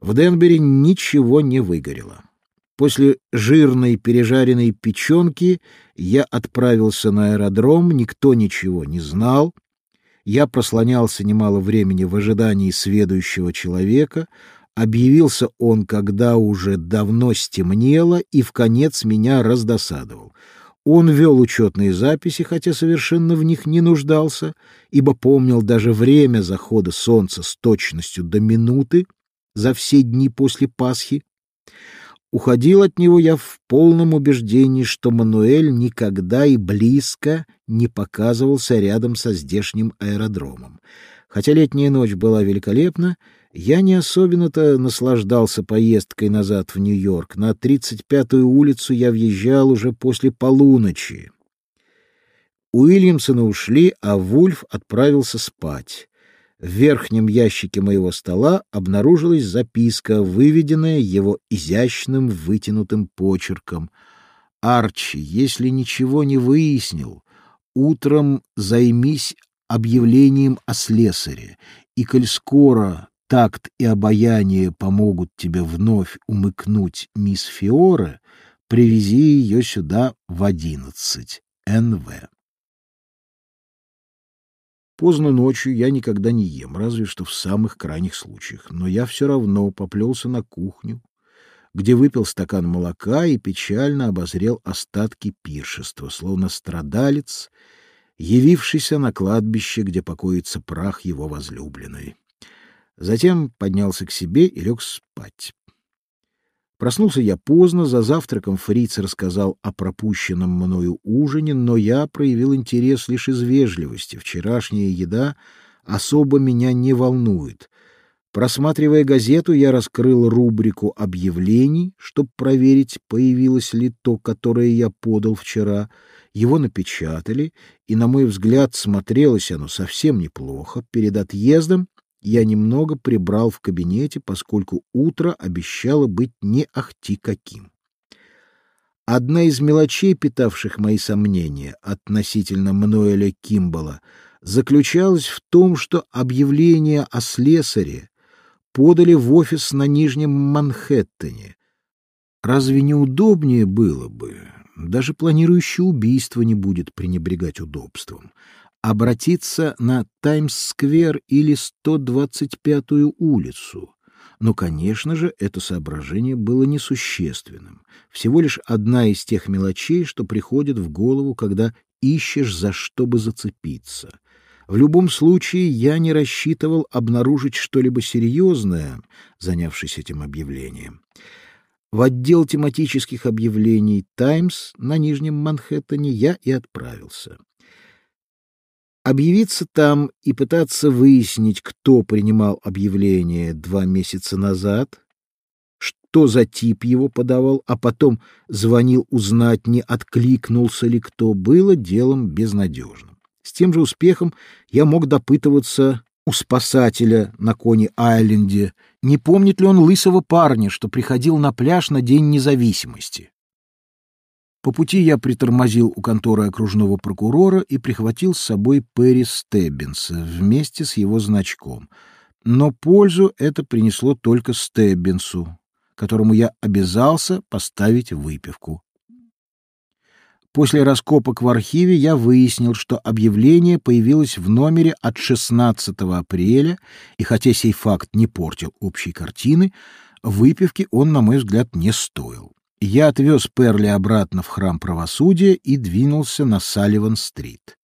В Денбере ничего не выгорело. После жирной пережаренной печенки я отправился на аэродром, никто ничего не знал. Я прослонялся немало времени в ожидании следующего человека. Объявился он, когда уже давно стемнело, и в конец меня раздосадовал. Он вел учетные записи, хотя совершенно в них не нуждался, ибо помнил даже время захода солнца с точностью до минуты за все дни после Пасхи. Уходил от него я в полном убеждении, что Мануэль никогда и близко не показывался рядом со здешним аэродромом. Хотя летняя ночь была великолепна, я не особенно-то наслаждался поездкой назад в Нью-Йорк. На 35-ю улицу я въезжал уже после полуночи. Уильямсоны ушли, а Вульф отправился спать. В верхнем ящике моего стола обнаружилась записка, выведенная его изящным вытянутым почерком. «Арчи, если ничего не выяснил, утром займись объявлением о слесаре, и коль скоро такт и обаяние помогут тебе вновь умыкнуть мисс Фиоре, привези ее сюда в одиннадцать. Н.В. Поздно ночью я никогда не ем, разве что в самых крайних случаях, но я все равно поплелся на кухню, где выпил стакан молока и печально обозрел остатки пиршества, словно страдалец, явившийся на кладбище, где покоится прах его возлюбленной. Затем поднялся к себе и лег спать. Проснулся я поздно, за завтраком Фриц рассказал о пропущенном мною ужине, но я проявил интерес лишь из вежливости. Вчерашняя еда особо меня не волнует. Просматривая газету, я раскрыл рубрику объявлений, чтобы проверить, появилось ли то, которое я подал вчера. Его напечатали, и, на мой взгляд, смотрелось оно совсем неплохо. Перед отъездом я немного прибрал в кабинете, поскольку утро обещало быть не ахти каким. Одна из мелочей, питавших мои сомнения относительно Мануэля Кимбала, заключалась в том, что объявление о слесаре подали в офис на Нижнем Манхэттене. Разве не удобнее было бы? Даже планирующий убийство не будет пренебрегать удобством обратиться на Таймс-сквер или 125-ю улицу. Но, конечно же, это соображение было несущественным. Всего лишь одна из тех мелочей, что приходит в голову, когда ищешь за что бы зацепиться. В любом случае, я не рассчитывал обнаружить что-либо серьезное, занявшись этим объявлением. В отдел тематических объявлений «Таймс» на Нижнем Манхэттене я и отправился. Объявиться там и пытаться выяснить, кто принимал объявление два месяца назад, что за тип его подавал, а потом звонил узнать, не откликнулся ли кто, было делом безнадежным. С тем же успехом я мог допытываться у спасателя на Кони-Айленде, не помнит ли он лысого парня, что приходил на пляж на День независимости. По пути я притормозил у конторы окружного прокурора и прихватил с собой Перри Стеббинса вместе с его значком. Но пользу это принесло только Стеббинсу, которому я обязался поставить выпивку. После раскопок в архиве я выяснил, что объявление появилось в номере от 16 апреля, и хотя сей факт не портил общей картины, выпивки он, на мой взгляд, не стоил. Я отвез Перли обратно в храм правосудия и двинулся на Салливан-стрит.